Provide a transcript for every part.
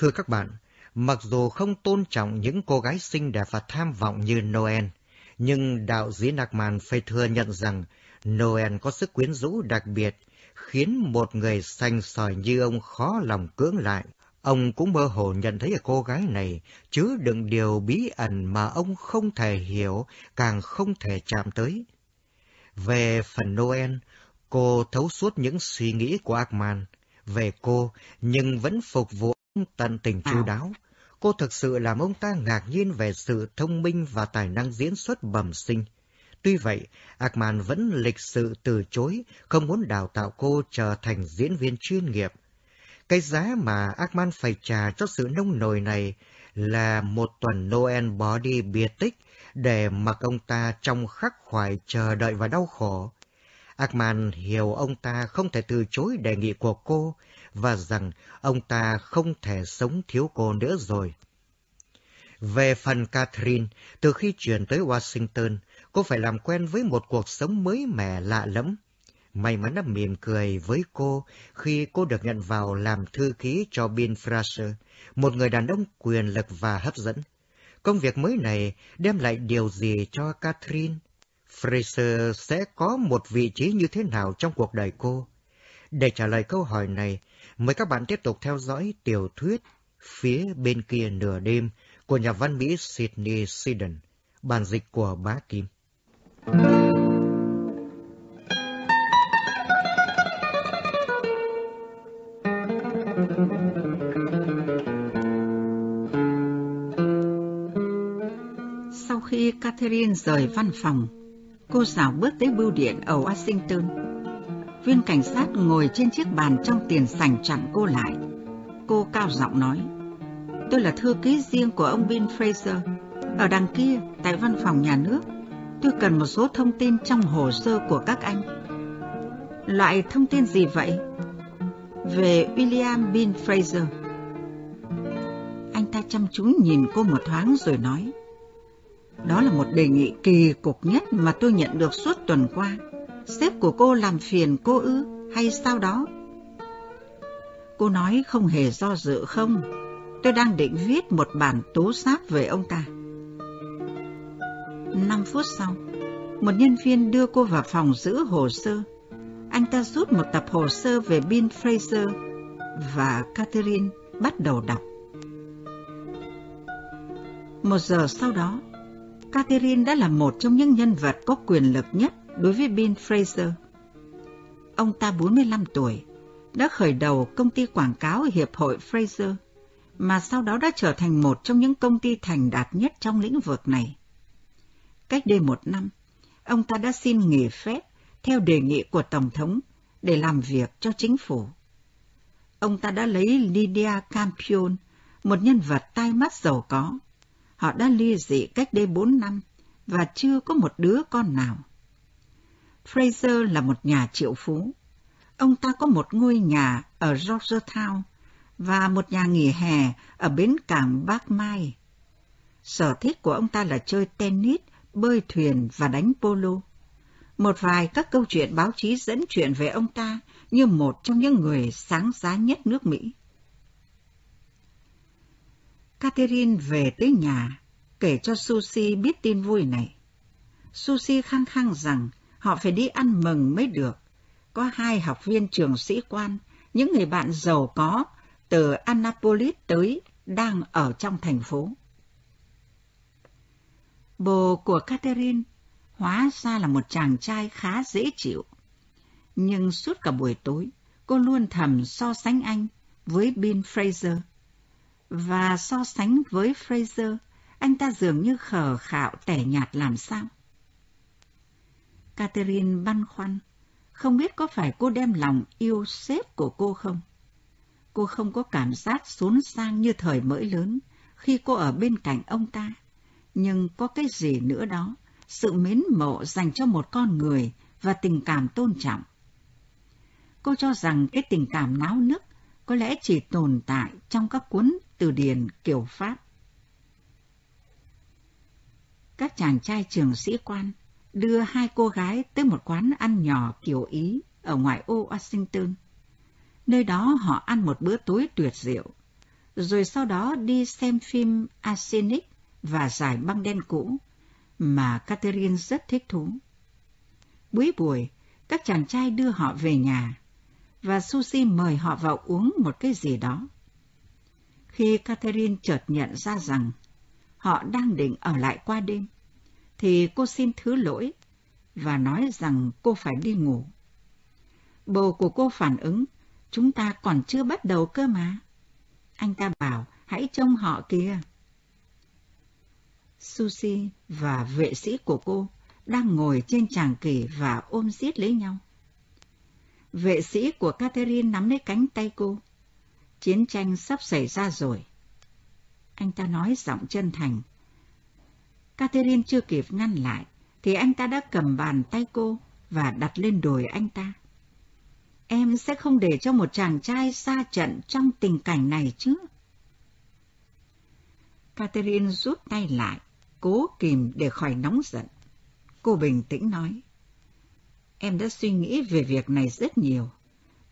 Thưa các bạn, mặc dù không tôn trọng những cô gái xinh đẹp và tham vọng như Noel, nhưng đạo diễn Ackman phải thừa nhận rằng Noel có sức quyến rũ đặc biệt, khiến một người xanh sỏi như ông khó lòng cưỡng lại. Ông cũng mơ hồ nhận thấy ở cô gái này chứa đựng điều bí ẩn mà ông không thể hiểu, càng không thể chạm tới. Về phần Noel, cô thấu suốt những suy nghĩ của Ackman về cô, nhưng vẫn phục vụ tận tình chu đáo. Cô thực sự làm ông ta ngạc nhiên về sự thông minh và tài năng diễn xuất bẩm sinh. Tuy vậy, Ackman vẫn lịch sự từ chối, không muốn đào tạo cô trở thành diễn viên chuyên nghiệp. Cái giá mà Ackman phải trả cho sự nông nổi này là một tuần Noel bỏ đi biệt tích để mặc ông ta trong khắc khoải chờ đợi và đau khổ. Ackman hiểu ông ta không thể từ chối đề nghị của cô và rằng ông ta không thể sống thiếu cô nữa rồi. Về phần Catherine, từ khi chuyển tới Washington, cô phải làm quen với một cuộc sống mới mẻ lạ lẫm. May mắn đã mỉm cười với cô khi cô được nhận vào làm thư ký cho Bill Fraser, một người đàn ông quyền lực và hấp dẫn. Công việc mới này đem lại điều gì cho Catherine? Fraser sẽ có một vị trí như thế nào trong cuộc đời cô? Để trả lời câu hỏi này, mời các bạn tiếp tục theo dõi tiểu thuyết Phía bên kia nửa đêm của nhà văn Mỹ Sidney Sheldon, bản dịch của Bá Kim. Sau khi Catherine rời văn phòng, cô xảo bước tới bưu điện ở Washington. Viên cảnh sát ngồi trên chiếc bàn trong tiền sảnh chặn cô lại. Cô cao giọng nói, tôi là thư ký riêng của ông Bill Fraser. Ở đằng kia, tại văn phòng nhà nước, tôi cần một số thông tin trong hồ sơ của các anh. Loại thông tin gì vậy? Về William Bill Fraser. Anh ta chăm chú nhìn cô một thoáng rồi nói, đó là một đề nghị kỳ cục nhất mà tôi nhận được suốt tuần qua. Sếp của cô làm phiền cô ư hay sao đó? Cô nói không hề do dự không. Tôi đang định viết một bản tố giác về ông ta. Năm phút sau, một nhân viên đưa cô vào phòng giữ hồ sơ. Anh ta rút một tập hồ sơ về Bill Fraser và Catherine bắt đầu đọc. Một giờ sau đó, Catherine đã là một trong những nhân vật có quyền lực nhất đối với Bill Fraser. Ông ta 45 tuổi, đã khởi đầu công ty quảng cáo Hiệp hội Fraser, mà sau đó đã trở thành một trong những công ty thành đạt nhất trong lĩnh vực này. Cách đây một năm, ông ta đã xin nghỉ phép theo đề nghị của Tổng thống để làm việc cho chính phủ. Ông ta đã lấy Lydia Campion, một nhân vật tai mắt giàu có, Họ đã ly dị cách đây bốn năm và chưa có một đứa con nào. Fraser là một nhà triệu phú. Ông ta có một ngôi nhà ở Georgetown và một nhà nghỉ hè ở bến cảng Bắc Mai. Sở thích của ông ta là chơi tennis, bơi thuyền và đánh polo. Một vài các câu chuyện báo chí dẫn chuyện về ông ta như một trong những người sáng giá nhất nước Mỹ. Catherine về tới nhà, kể cho Susie biết tin vui này. Susie khăng khăng rằng họ phải đi ăn mừng mới được. Có hai học viên trường sĩ quan, những người bạn giàu có từ Annapolis tới đang ở trong thành phố. Bồ của Catherine hóa ra là một chàng trai khá dễ chịu. Nhưng suốt cả buổi tối, cô luôn thầm so sánh anh với Bill Fraser và so sánh với Fraser, anh ta dường như khờ khạo tẻ nhạt làm sao. Catherine băn khoăn, không biết có phải cô đem lòng yêu sếp của cô không? Cô không có cảm giác xốn sang như thời mới lớn khi cô ở bên cạnh ông ta. Nhưng có cái gì nữa đó, sự mến mộ dành cho một con người và tình cảm tôn trọng. Cô cho rằng cái tình cảm náo nức có lẽ chỉ tồn tại trong các cuốn từ điển kiểu Pháp. Các chàng trai trường sĩ quan đưa hai cô gái tới một quán ăn nhỏ kiểu Ý ở ngoại ô Washington. Nơi đó họ ăn một bữa tối tuyệt diệu. rồi sau đó đi xem phim Arsenic và giải băng đen cũ, mà Catherine rất thích thú. Buổi buổi, các chàng trai đưa họ về nhà, và Susie mời họ vào uống một cái gì đó. Khi Catherine chợt nhận ra rằng họ đang định ở lại qua đêm, thì cô xin thứ lỗi và nói rằng cô phải đi ngủ. Bồ của cô phản ứng, chúng ta còn chưa bắt đầu cơ mà. Anh ta bảo, hãy trông họ kìa. Susie và vệ sĩ của cô đang ngồi trên tràng kỷ và ôm giết lấy nhau. Vệ sĩ của Catherine nắm lấy cánh tay cô. Chiến tranh sắp xảy ra rồi. Anh ta nói giọng chân thành. Catherine chưa kịp ngăn lại, thì anh ta đã cầm bàn tay cô và đặt lên đùi anh ta. Em sẽ không để cho một chàng trai xa trận trong tình cảnh này chứ. Catherine rút tay lại, cố kìm để khỏi nóng giận. Cô bình tĩnh nói. Em đã suy nghĩ về việc này rất nhiều,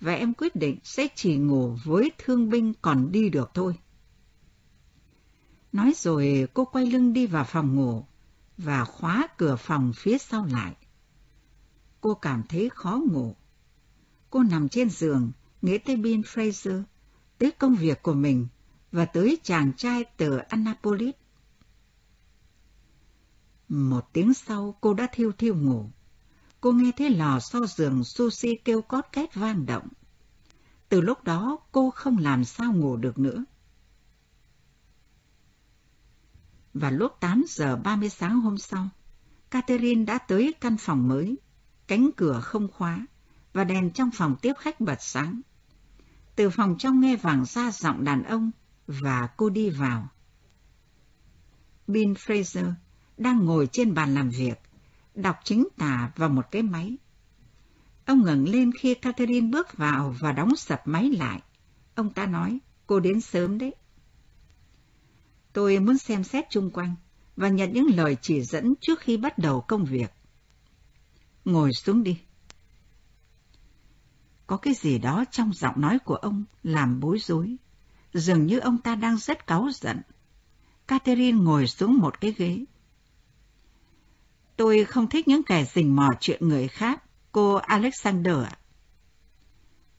và em quyết định sẽ chỉ ngủ với thương binh còn đi được thôi. Nói rồi cô quay lưng đi vào phòng ngủ và khóa cửa phòng phía sau lại. Cô cảm thấy khó ngủ. Cô nằm trên giường, nghĩ tới Bill Fraser, tới công việc của mình và tới chàng trai từ Annapolis. Một tiếng sau cô đã thiêu thiêu ngủ. Cô nghe thấy lò xo giường sushi kêu cót két vang động. Từ lúc đó cô không làm sao ngủ được nữa. Và lúc 8 giờ 30 sáng hôm sau, Catherine đã tới căn phòng mới, cánh cửa không khóa và đèn trong phòng tiếp khách bật sáng. Từ phòng trong nghe vàng ra giọng đàn ông và cô đi vào. Bill Fraser đang ngồi trên bàn làm việc, đọc chính tả vào một cái máy. Ông ngẩng lên khi Catherine bước vào và đóng sập máy lại. Ông ta nói, cô đến sớm đấy. Tôi muốn xem xét chung quanh và nhận những lời chỉ dẫn trước khi bắt đầu công việc. Ngồi xuống đi. Có cái gì đó trong giọng nói của ông làm bối rối. Dường như ông ta đang rất cáu giận. Catherine ngồi xuống một cái ghế. Tôi không thích những kẻ rình mò chuyện người khác, cô Alexander ạ.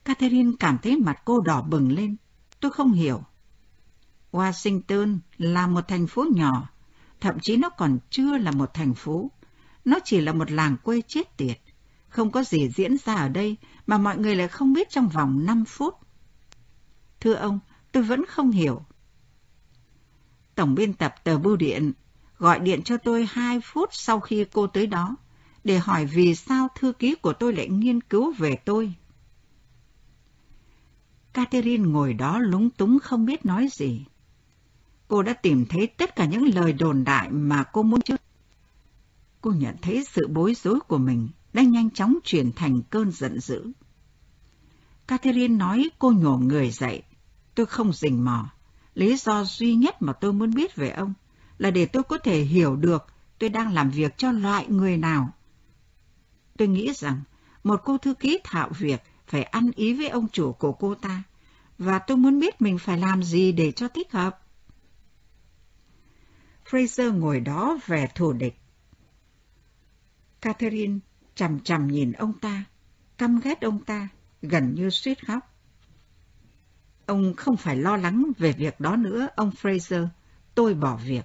Catherine cảm thấy mặt cô đỏ bừng lên. Tôi không hiểu. Washington là một thành phố nhỏ, thậm chí nó còn chưa là một thành phố. Nó chỉ là một làng quê chết tiệt. Không có gì diễn ra ở đây mà mọi người lại không biết trong vòng 5 phút. Thưa ông, tôi vẫn không hiểu. Tổng biên tập tờ Bưu Điện gọi điện cho tôi 2 phút sau khi cô tới đó, để hỏi vì sao thư ký của tôi lại nghiên cứu về tôi. Catherine ngồi đó lúng túng không biết nói gì. Cô đã tìm thấy tất cả những lời đồn đại mà cô muốn chứ? Cô nhận thấy sự bối rối của mình đã nhanh chóng chuyển thành cơn giận dữ. Catherine nói cô nhổ người dậy. Tôi không rình mò. Lý do duy nhất mà tôi muốn biết về ông là để tôi có thể hiểu được tôi đang làm việc cho loại người nào. Tôi nghĩ rằng một cô thư ký thạo việc phải ăn ý với ông chủ của cô ta, và tôi muốn biết mình phải làm gì để cho thích hợp. Fraser ngồi đó vẻ thù địch. Catherine chằm chằm nhìn ông ta, căm ghét ông ta, gần như suýt khóc. Ông không phải lo lắng về việc đó nữa, ông Fraser. Tôi bỏ việc.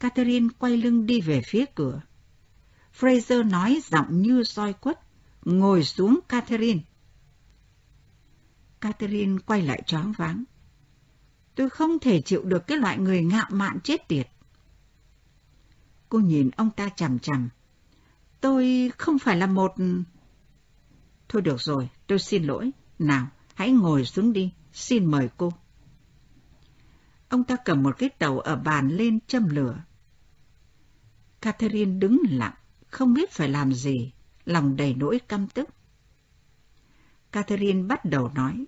Catherine quay lưng đi về phía cửa. Fraser nói giọng như roi quất. Ngồi xuống, Catherine. Catherine quay lại choáng váng. Tôi không thể chịu được cái loại người ngạo mạn chết tiệt. Cô nhìn ông ta chằm chằm. Tôi không phải là một... Thôi được rồi, tôi xin lỗi. Nào, hãy ngồi xuống đi, xin mời cô. Ông ta cầm một cái tàu ở bàn lên châm lửa. Catherine đứng lặng, không biết phải làm gì, lòng đầy nỗi căm tức. Catherine bắt đầu nói.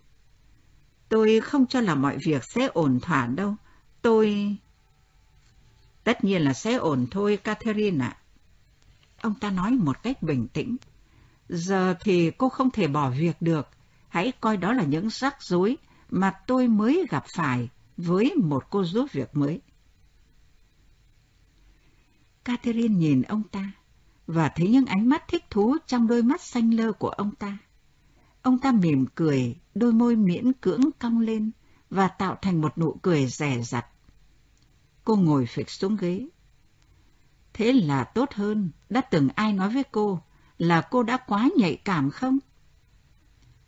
Tôi không cho là mọi việc sẽ ổn thỏa đâu. Tôi... Tất nhiên là sẽ ổn thôi, Catherine ạ. Ông ta nói một cách bình tĩnh. Giờ thì cô không thể bỏ việc được. Hãy coi đó là những rắc rối mà tôi mới gặp phải với một cô giúp việc mới. Catherine nhìn ông ta và thấy những ánh mắt thích thú trong đôi mắt xanh lơ của ông ta. Ông ta mỉm cười, đôi môi miễn cưỡng cong lên và tạo thành một nụ cười rẻ rặt. Cô ngồi phịch xuống ghế. Thế là tốt hơn, đã từng ai nói với cô là cô đã quá nhạy cảm không?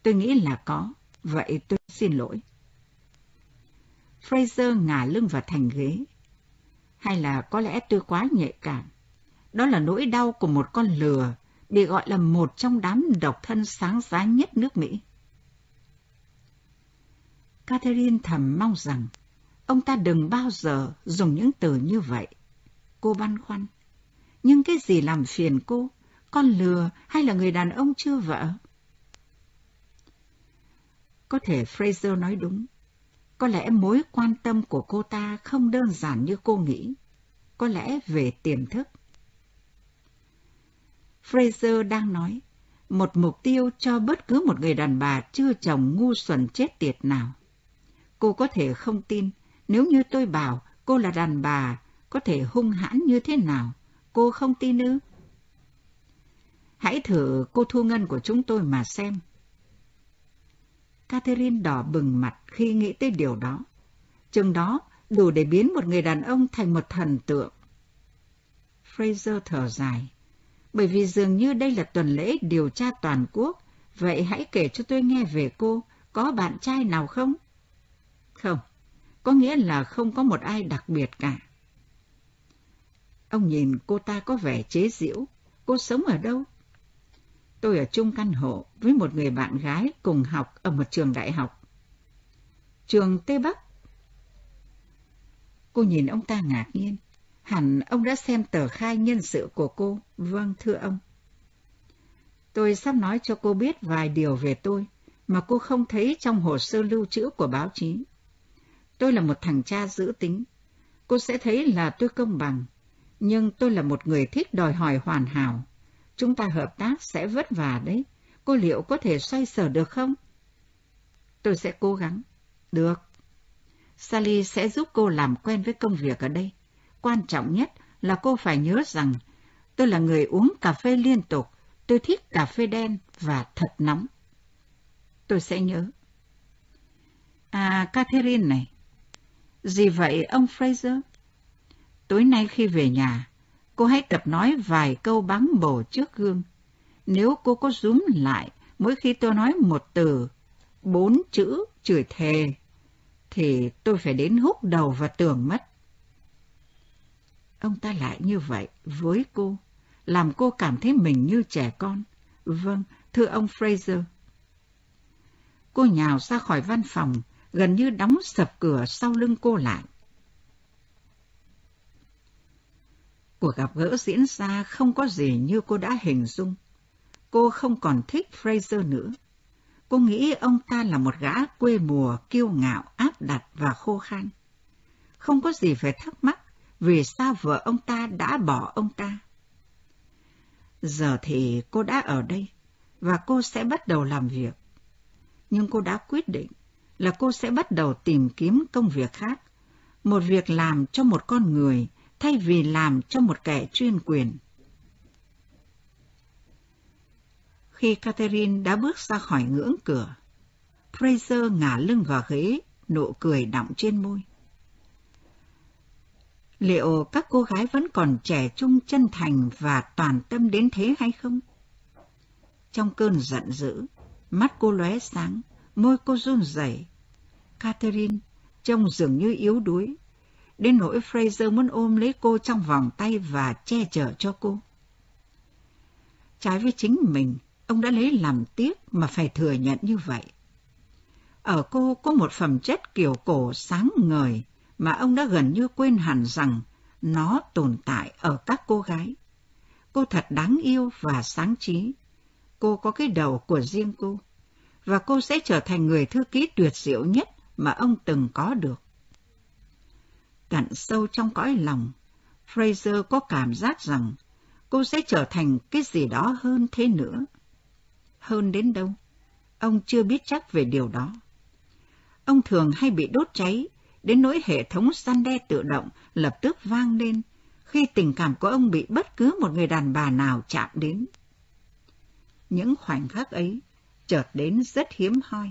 Tôi nghĩ là có, vậy tôi xin lỗi. Fraser ngả lưng vào thành ghế. Hay là có lẽ tôi quá nhạy cảm. Đó là nỗi đau của một con lừa, bị gọi là một trong đám độc thân sáng giá nhất nước Mỹ. Catherine thầm mong rằng, ông ta đừng bao giờ dùng những từ như vậy. Cô băn khoăn. Nhưng cái gì làm phiền cô? Con lừa hay là người đàn ông chưa vợ? Có thể Fraser nói đúng. Có lẽ mối quan tâm của cô ta không đơn giản như cô nghĩ. Có lẽ về tiềm thức. Fraser đang nói, một mục tiêu cho bất cứ một người đàn bà chưa chồng ngu xuẩn chết tiệt nào. Cô có thể không tin, nếu như tôi bảo cô là đàn bà, có thể hung hãn như thế nào, cô không tin ư? Hãy thử cô thu ngân của chúng tôi mà xem. Catherine đỏ bừng mặt khi nghĩ tới điều đó. Chừng đó đủ để biến một người đàn ông thành một thần tượng. Fraser thở dài. Bởi vì dường như đây là tuần lễ điều tra toàn quốc, vậy hãy kể cho tôi nghe về cô, có bạn trai nào không? Không, có nghĩa là không có một ai đặc biệt cả. Ông nhìn cô ta có vẻ chế giễu. Cô sống ở đâu? Tôi ở chung căn hộ với một người bạn gái cùng học ở một trường đại học. Trường Tây Bắc. Cô nhìn ông ta ngạc nhiên. Hẳn ông đã xem tờ khai nhân sự của cô. Vâng, thưa ông. Tôi sắp nói cho cô biết vài điều về tôi mà cô không thấy trong hồ sơ lưu trữ của báo chí. Tôi là một thằng cha giữ tính. Cô sẽ thấy là tôi công bằng, nhưng tôi là một người thích đòi hỏi hoàn hảo. Chúng ta hợp tác sẽ vất vả đấy. Cô liệu có thể xoay sở được không? Tôi sẽ cố gắng. Được. Sally sẽ giúp cô làm quen với công việc ở đây. Quan trọng nhất là cô phải nhớ rằng tôi là người uống cà phê liên tục. Tôi thích cà phê đen và thật nóng. Tôi sẽ nhớ. À, Catherine này. Gì vậy ông Fraser? Tối nay khi về nhà, cô hãy tập nói vài câu bắn bổ trước gương. Nếu cô có rúm lại mỗi khi tôi nói một từ, bốn chữ chửi thề, thì tôi phải đến húc đầu và tường mất. Ông ta lại như vậy với cô, làm cô cảm thấy mình như trẻ con. Vâng, thưa ông Fraser. Cô nhào ra khỏi văn phòng, gần như đóng sập cửa sau lưng cô lại. Cuộc gặp gỡ diễn ra không có gì như cô đã hình dung. Cô không còn thích Fraser nữa. Cô nghĩ ông ta là một gã quê mùa, kiêu ngạo, áp đặt và khô khan. Không có gì phải thắc mắc vì sao vợ ông ta đã bỏ ông ta. Giờ thì cô đã ở đây và cô sẽ bắt đầu làm việc. Nhưng cô đã quyết định là cô sẽ bắt đầu tìm kiếm công việc khác, một việc làm cho một con người thay vì làm cho một kẻ chuyên quyền. Khi Catherine đã bước ra khỏi ngưỡng cửa, Fraser ngả lưng vào ghế, nụ cười đọng trên môi. Liệu các cô gái vẫn còn trẻ trung chân thành và toàn tâm đến thế hay không? Trong cơn giận dữ, mắt cô lóe sáng, môi cô run rẩy. Catherine trông dường như yếu đuối, đến nỗi Fraser muốn ôm lấy cô trong vòng tay và che chở cho cô. Trái với chính mình, ông đã lấy làm tiếc mà phải thừa nhận như vậy. Ở cô có một phẩm chất kiểu cổ sáng ngời mà ông đã gần như quên hẳn rằng nó tồn tại ở các cô gái. Cô thật đáng yêu và sáng trí. Cô có cái đầu của riêng cô, và cô sẽ trở thành người thư ký tuyệt diệu nhất mà ông từng có được tận sâu trong cõi lòng, Fraser có cảm giác rằng cô sẽ trở thành cái gì đó hơn thế nữa. Hơn đến đâu? Ông chưa biết chắc về điều đó. ông thường hay bị đốt cháy, đến nỗi hệ thống săn đe tự động lập tức vang lên khi tình cảm của ông bị bất cứ một người đàn bà nào chạm đến. Những khoảnh khắc ấy chợt đến rất hiếm hoi.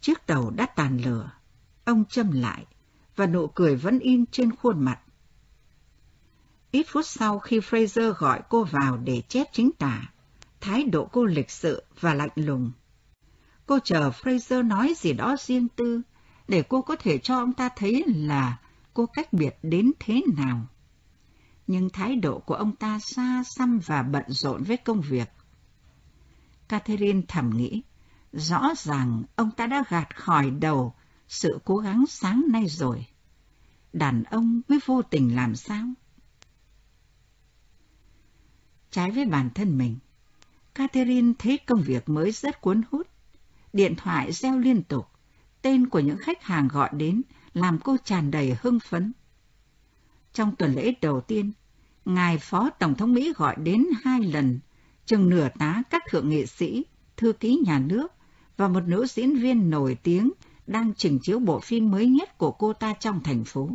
Chiếc tàu đã tàn lửa, ông châm lại và nụ cười vẫn in trên khuôn mặt. Ít phút sau khi Fraser gọi cô vào để chép chính tả, thái độ cô lịch sự và lạnh lùng. Cô chờ Fraser nói gì đó riêng tư, để cô có thể cho ông ta thấy là cô cách biệt đến thế nào. Nhưng thái độ của ông ta xa xăm và bận rộn với công việc. Catherine thầm nghĩ, rõ ràng ông ta đã gạt khỏi đầu sự cố gắng sáng nay rồi. Đàn ông mới vô tình làm sao? Trái với bản thân mình, Catherine thấy công việc mới rất cuốn hút. Điện thoại reo liên tục, tên của những khách hàng gọi đến làm cô tràn đầy hưng phấn. Trong tuần lễ đầu tiên, ngài Phó Tổng thống Mỹ gọi đến hai lần, chừng nửa tá các thượng nghị sĩ, thư ký nhà nước và một nữ diễn viên nổi tiếng đang trình chiếu bộ phim mới nhất của cô ta trong thành phố.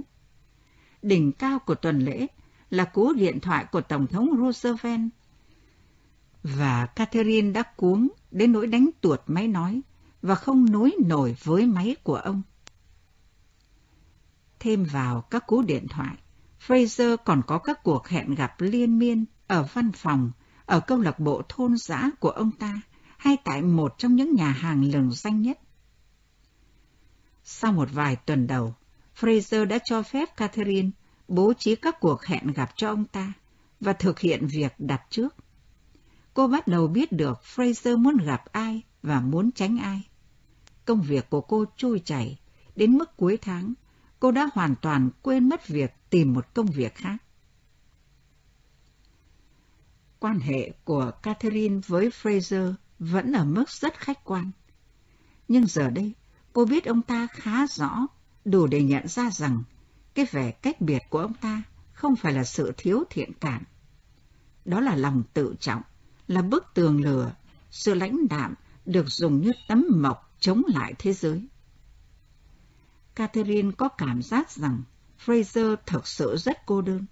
Đỉnh cao của tuần lễ là cú điện thoại của Tổng thống Roosevelt. Và Catherine đã cuống đến nỗi đánh tuột máy nói và không nối nổi với máy của ông. Thêm vào các cú điện thoại, Fraser còn có các cuộc hẹn gặp liên miên ở văn phòng, ở câu lạc bộ thôn xã của ông ta, hay tại một trong những nhà hàng lừng danh nhất. Sau một vài tuần đầu, Fraser đã cho phép Catherine bố trí các cuộc hẹn gặp cho ông ta và thực hiện việc đặt trước. Cô bắt đầu biết được Fraser muốn gặp ai và muốn tránh ai. Công việc của cô trôi chảy, đến mức cuối tháng, cô đã hoàn toàn quên mất việc tìm một công việc khác. Quan hệ của Catherine với Fraser vẫn ở mức rất khách quan. Nhưng giờ đây, cô biết ông ta khá rõ, đủ để nhận ra rằng cái vẻ cách biệt của ông ta không phải là sự thiếu thiện cảm. Đó là lòng tự trọng, là bức tường lửa, sự lãnh đạm được dùng như tấm mộc chống lại thế giới. Catherine có cảm giác rằng Fraser thực sự rất cô đơn.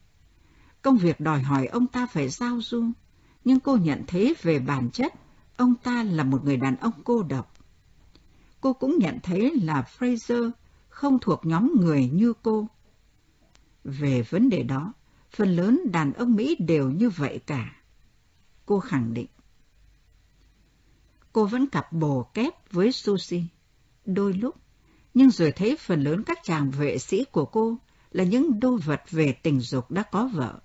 Công việc đòi hỏi ông ta phải giao du, nhưng cô nhận thấy về bản chất, ông ta là một người đàn ông cô độc. Cô cũng nhận thấy là Fraser không thuộc nhóm người như cô. Về vấn đề đó, phần lớn đàn ông Mỹ đều như vậy cả. Cô khẳng định. Cô vẫn cặp bồ kép với Susie. Đôi lúc, nhưng rồi thấy phần lớn các chàng vệ sĩ của cô là những đô vật về tình dục đã có vợ.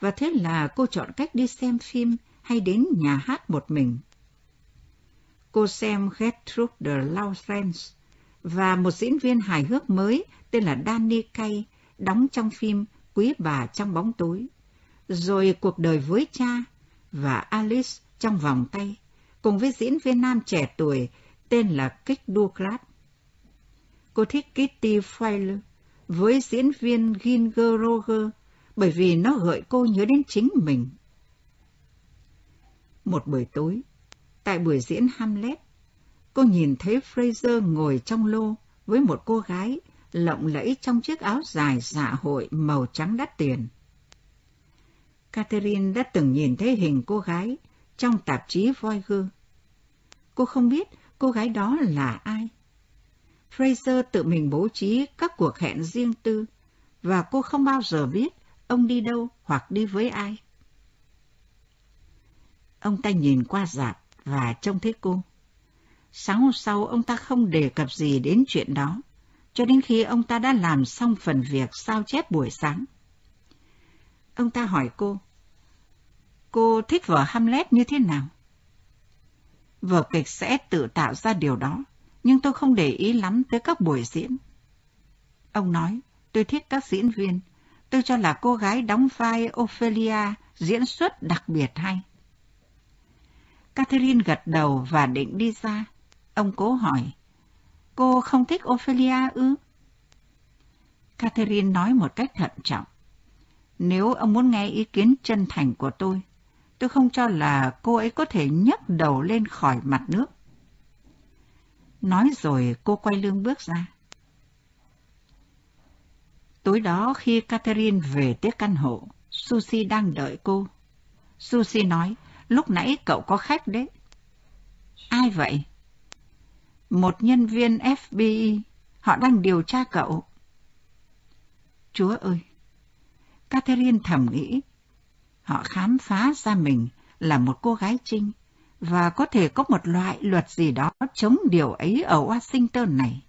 Và thế là cô chọn cách đi xem phim hay đến nhà hát một mình. Cô xem Gertrude de Laurence và một diễn viên hài hước mới tên là Danny Kay đóng trong phim Quý bà trong bóng tối, rồi cuộc đời với cha và Alice trong vòng tay, cùng với diễn viên nam trẻ tuổi tên là Kate Douglas. Cô thích Kitty Fowler với diễn viên Ginger Roger bởi vì nó gợi cô nhớ đến chính mình. Một buổi tối, tại buổi diễn Hamlet, cô nhìn thấy Fraser ngồi trong lô với một cô gái lộng lẫy trong chiếc áo dài dạ hội màu trắng đắt tiền. Catherine đã từng nhìn thấy hình cô gái trong tạp chí Voyager. Cô không biết cô gái đó là ai. Fraser tự mình bố trí các cuộc hẹn riêng tư và cô không bao giờ biết ông đi đâu hoặc đi với ai. Ông ta nhìn qua dạp và trông thấy cô. Sáng hôm sau ông ta không đề cập gì đến chuyện đó, cho đến khi ông ta đã làm xong phần việc sao chép buổi sáng. Ông ta hỏi cô, cô thích vở Hamlet như thế nào? Vở kịch sẽ tự tạo ra điều đó, nhưng tôi không để ý lắm tới các buổi diễn. Ông nói, tôi thích các diễn viên, tôi cho là cô gái đóng vai Ophelia diễn xuất đặc biệt hay. Catherine gật đầu và định đi ra. Ông cố hỏi, cô không thích Ophelia ư? Catherine nói một cách thận trọng. Nếu ông muốn nghe ý kiến chân thành của tôi, tôi không cho là cô ấy có thể nhấc đầu lên khỏi mặt nước. Nói rồi cô quay lưng bước ra. Tối đó khi Catherine về tới căn hộ, Susie đang đợi cô. Susie nói, lúc nãy cậu có khách đấy. Ai vậy? Một nhân viên FBI, họ đang điều tra cậu. Chúa ơi! Catherine thầm nghĩ, họ khám phá ra mình là một cô gái trinh và có thể có một loại luật gì đó chống điều ấy ở Washington này.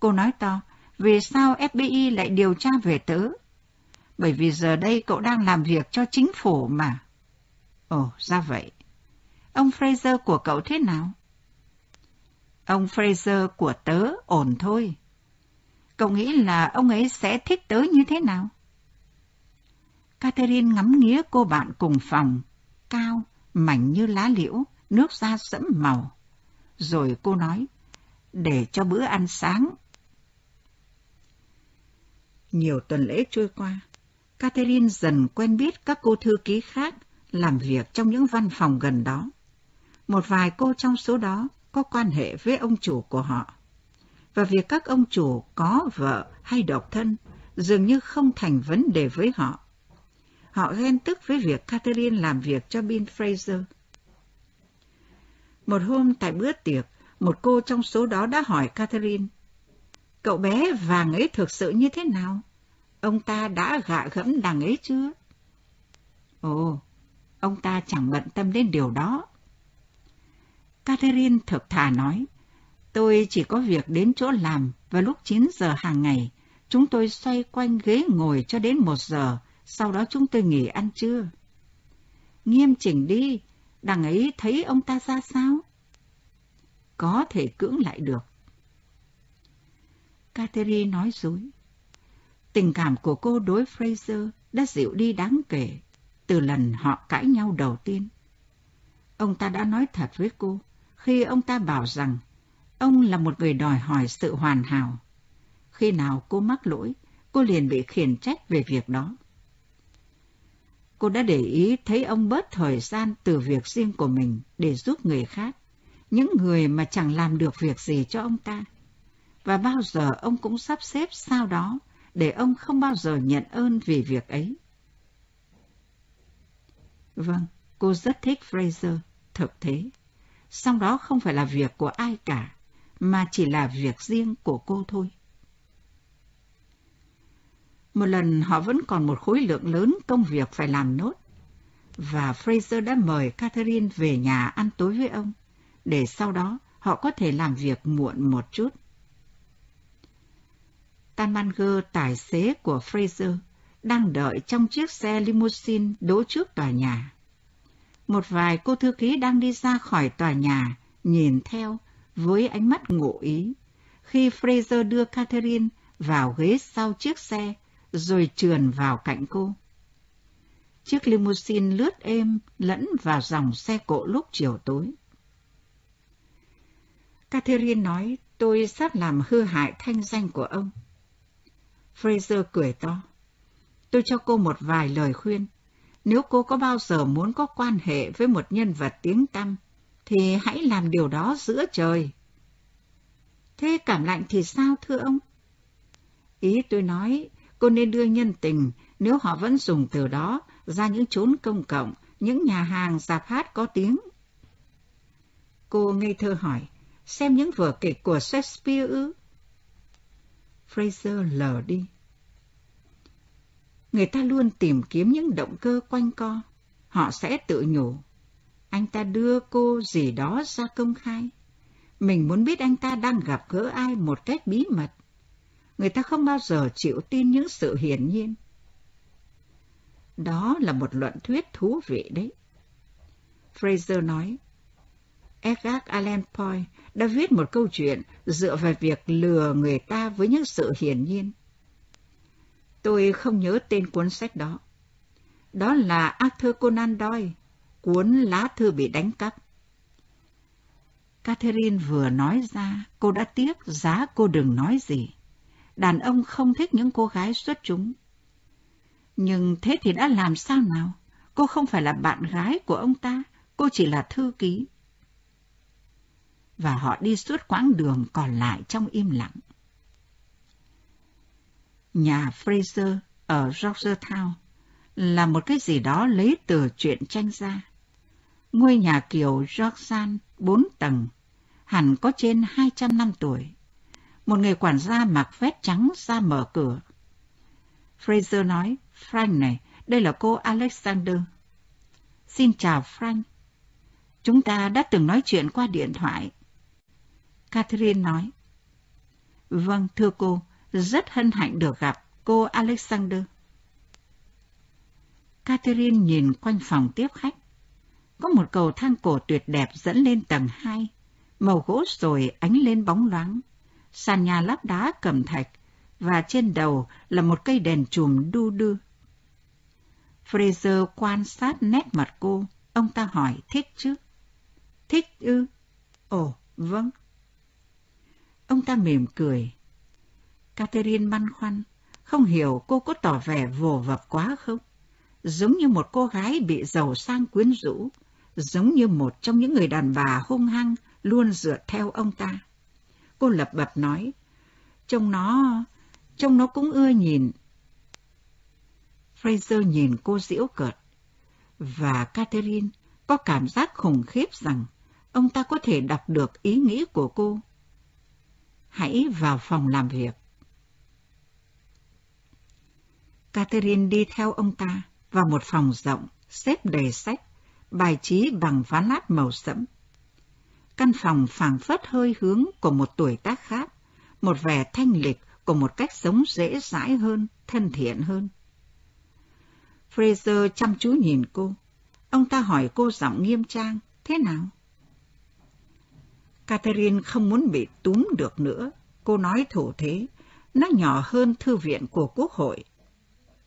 Cô nói to, vì sao FBI lại điều tra về tớ? Bởi vì giờ đây cậu đang làm việc cho chính phủ mà. Ồ, ra vậy. Ông Fraser của cậu thế nào? Ông Fraser của tớ ổn thôi. Cậu nghĩ là ông ấy sẽ thích tớ như thế nào? Catherine ngắm nghía cô bạn cùng phòng, cao, mảnh như lá liễu, nước da sẫm màu. Rồi cô nói, để cho bữa ăn sáng. Nhiều tuần lễ trôi qua, Catherine dần quen biết các cô thư ký khác làm việc trong những văn phòng gần đó. Một vài cô trong số đó có quan hệ với ông chủ của họ. Và việc các ông chủ có vợ hay độc thân dường như không thành vấn đề với họ. Họ ghen tức với việc Catherine làm việc cho Bill Fraser. Một hôm tại bữa tiệc, một cô trong số đó đã hỏi Catherine, cậu bé vàng ấy thực sự như thế nào? Ông ta đã gạ gẫm đằng ấy chưa? Ồ, ông ta chẳng bận tâm đến điều đó. Catherine thực thà nói, tôi chỉ có việc đến chỗ làm và lúc 9 giờ hàng ngày, chúng tôi xoay quanh ghế ngồi cho đến 1 giờ, sau đó chúng tôi nghỉ ăn trưa. Nghiêm chỉnh đi, đằng ấy thấy ông ta ra sao? Có thể cưỡng lại được. Catherine nói dối. Tình cảm của cô đối Fraser đã dịu đi đáng kể từ lần họ cãi nhau đầu tiên. Ông ta đã nói thật với cô khi ông ta bảo rằng ông là một người đòi hỏi sự hoàn hảo. Khi nào cô mắc lỗi, cô liền bị khiển trách về việc đó. Cô đã để ý thấy ông bớt thời gian từ việc riêng của mình để giúp người khác, những người mà chẳng làm được việc gì cho ông ta. Và bao giờ ông cũng sắp xếp sao đó để ông không bao giờ nhận ơn vì việc ấy. Vâng, cô rất thích Fraser, thật thế. Song đó không phải là việc của ai cả, mà chỉ là việc riêng của cô thôi. Một lần họ vẫn còn một khối lượng lớn công việc phải làm nốt, và Fraser đã mời Catherine về nhà ăn tối với ông, để sau đó họ có thể làm việc muộn một chút. Tanmanger, tài xế của Fraser, đang đợi trong chiếc xe limousine đỗ trước tòa nhà. Một vài cô thư ký đang đi ra khỏi tòa nhà, nhìn theo với ánh mắt ngộ ý, khi Fraser đưa Catherine vào ghế sau chiếc xe, rồi trườn vào cạnh cô. Chiếc limousine lướt êm lẫn vào dòng xe cộ lúc chiều tối. Catherine nói, tôi sắp làm hư hại thanh danh của ông. Fraser cười to. Tôi cho cô một vài lời khuyên. Nếu cô có bao giờ muốn có quan hệ với một nhân vật tiếng tăm, thì hãy làm điều đó giữa trời. Thế cảm lạnh thì sao thưa ông? Ý tôi nói, cô nên đưa nhân tình nếu họ vẫn dùng từ đó ra những chốn công cộng, những nhà hàng, dạp hát có tiếng. Cô ngây thơ hỏi, xem những vở kịch của Shakespeare ư? Fraser lờ đi. Người ta luôn tìm kiếm những động cơ quanh co. Họ sẽ tự nhủ. Anh ta đưa cô gì đó ra công khai. Mình muốn biết anh ta đang gặp gỡ ai một cách bí mật. Người ta không bao giờ chịu tin những sự hiển nhiên. Đó là một luận thuyết thú vị đấy. Fraser nói, Edgar Allan Poe đã viết một câu chuyện dựa vào việc lừa người ta với những sự hiển nhiên. Tôi không nhớ tên cuốn sách đó. Đó là Arthur Conan Doyle, cuốn lá thư bị đánh cắp. Catherine vừa nói ra, cô đã tiếc giá cô đừng nói gì. Đàn ông không thích những cô gái xuất chúng. Nhưng thế thì đã làm sao nào? Cô không phải là bạn gái của ông ta, cô chỉ là thư ký. và họ đi suốt quãng đường còn lại trong im lặng. Nhà Fraser ở Georgetown là một cái gì đó lấy từ chuyện tranh ra. Ngôi nhà kiểu Georgian bốn tầng, hẳn có trên 200 năm tuổi. Một người quản gia mặc vest trắng ra mở cửa. Fraser nói, Frank này, đây là cô Alexander. Xin chào Frank. Chúng ta đã từng nói chuyện qua điện thoại. Catherine nói. Vâng, thưa cô, rất hân hạnh được gặp cô Alexander. Catherine nhìn quanh phòng tiếp khách. Có một cầu thang cổ tuyệt đẹp dẫn lên tầng 2, màu gỗ rồi ánh lên bóng loáng. Sàn nhà lắp đá cẩm thạch và trên đầu là một cây đèn chùm đu đưa. Fraser quan sát nét mặt cô, ông ta hỏi thích chứ? Thích ư? Ồ, vâng. Ông ta mỉm cười. Catherine băn khoăn, không hiểu cô có tỏ vẻ vồ vập quá không? Giống như một cô gái bị giàu sang quyến rũ, giống như một trong những người đàn bà hung hăng luôn dựa theo ông ta. Cô lập bập nói, trông nó, trông nó cũng ưa nhìn. Fraser nhìn cô diễu cợt, và Catherine có cảm giác khủng khiếp rằng ông ta có thể đọc được ý nghĩ của cô. Hãy vào phòng làm việc. Catherine đi theo ông ta vào một phòng rộng, xếp đầy sách, bài trí bằng ván lát màu sẫm. Căn phòng phảng phất hơi hướng của một tuổi tác khác, một vẻ thanh lịch của một cách sống dễ dãi hơn, thân thiện hơn. Fraser chăm chú nhìn cô. Ông ta hỏi cô giọng nghiêm trang, thế nào? Catherine không muốn bị túm được nữa. Cô nói thủ thế, nó nhỏ hơn thư viện của quốc hội.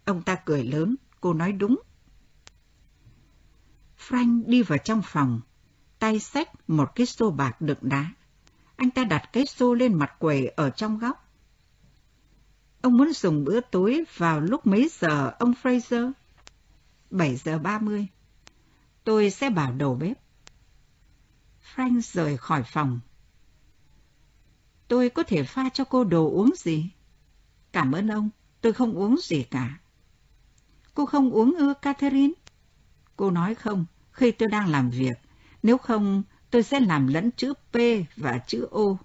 Ông ta cười lớn, cô nói đúng. Frank đi vào trong phòng, tay xách một cái xô bạc đựng đá. Anh ta đặt cái xô lên mặt quầy ở trong góc. Ông muốn dùng bữa tối vào lúc mấy giờ, ông Fraser? 7 giờ 30. Tôi sẽ bảo đầu bếp. Frank rời khỏi phòng. Tôi có thể pha cho cô đồ uống gì? Cảm ơn ông, tôi không uống gì cả. Cô không uống ư, Catherine? Cô nói không, khi tôi đang làm việc. Nếu không, tôi sẽ làm lẫn chữ P và chữ O.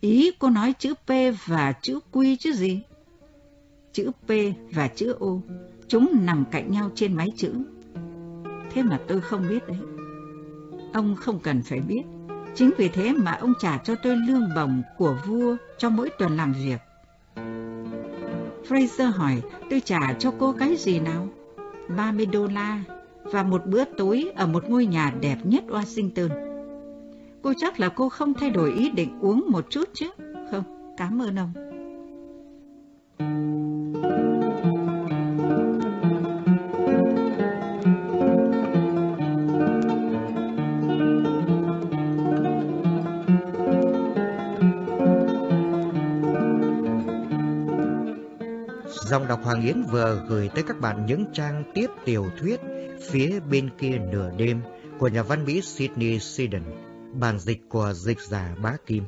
Ý cô nói chữ P và chữ Q chứ gì? Chữ P và chữ O, chúng nằm cạnh nhau trên máy chữ. Thế mà tôi không biết đấy. Ông không cần phải biết. Chính vì thế mà ông trả cho tôi lương bổng của vua cho mỗi tuần làm việc. Fraser hỏi, tôi trả cho cô cái gì nào? 30 đô la và một bữa tối ở một ngôi nhà đẹp nhất Washington. Cô chắc là cô không thay đổi ý định uống một chút chứ? Không, cảm ơn ông. Dòng đọc Hoàng Yến vừa gửi tới các bạn những trang tiếp tiểu thuyết Phía bên kia nửa đêm của nhà văn Mỹ Sydney Sheldon, bản dịch của dịch giả Bá Kim.